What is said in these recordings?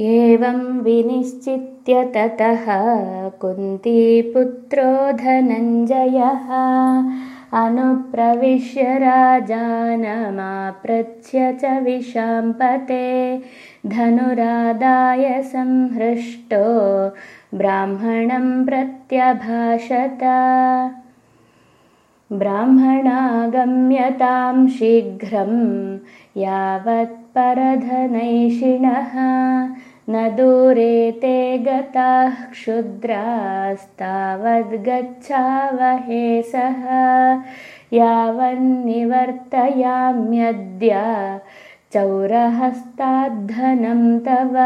एवं विनिश्चित्य ततः कुन्तीपुत्रो धनञ्जयः अनुप्रविश्य राजानमाप्रच्य च विशाम्पते धनुरादाय संहृष्टो ब्राह्मणं प्रत्यभाषत ब्राह्मणागम्यतां शीघ्रं यावत्परधनैषिणः न दूरे ते गताः क्षुद्रास्तावद्गच्छावहे सः। यावन्निवर्तयाम्यद्य चौरहस्ताद्धनं तव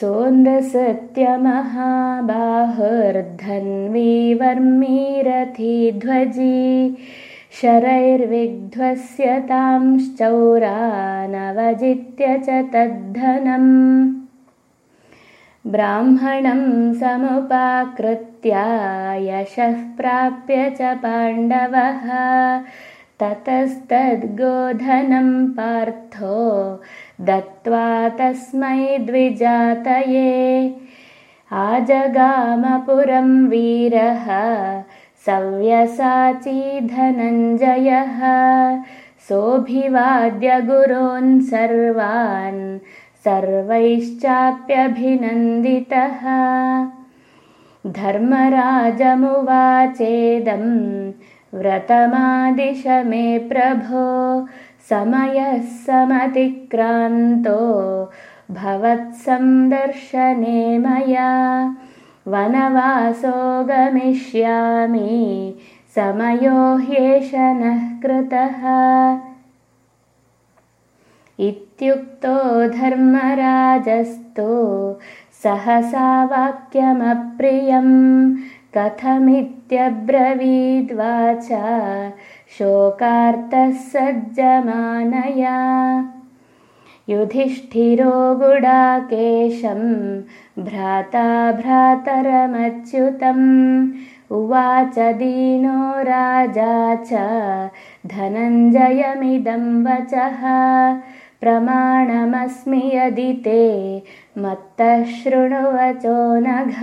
सोन्दसत्यमहाबाहुर्धन्वीवर्मीरथिध्वजी शरैर्विध्वस्य तांश्चौरानवजित्य च तद्धनम् ब्राह्मणं समुपाकृत्य यशः प्राप्य च पाण्डवः ततस्तद्गोधनं पार्थो दत्त्वा तस्मै द्विजातये। आजगामपुरं वीरः सव्यसाची धनञ्जयः। सोऽभिवाद्य गुरोन् सर्वान् सर्वैश्चाप्यभिनन्दितः। धर्मराजमुवाचेदं व्रतमादिश मे प्रभो समयः समतिक्रान्तो भवत्सन्दर्शने मया वनवासो गमिष्यामि समयो ह्येष नः कृतः। इत्युक्तो धर्मराजस्तु सहसा वाक्यमप्रियं कथमित्यब्रवीद्वाच शोकार्तः सज्जमानया युधिष्ठिरो गुडाकेशं भ्राता भ्रातरमच्युतम्। उवाच दीनो राजा च धनञ्जयमिदं वचः। प्रमाणमस्मि यदि ते मत्तः शृणुवचो नघ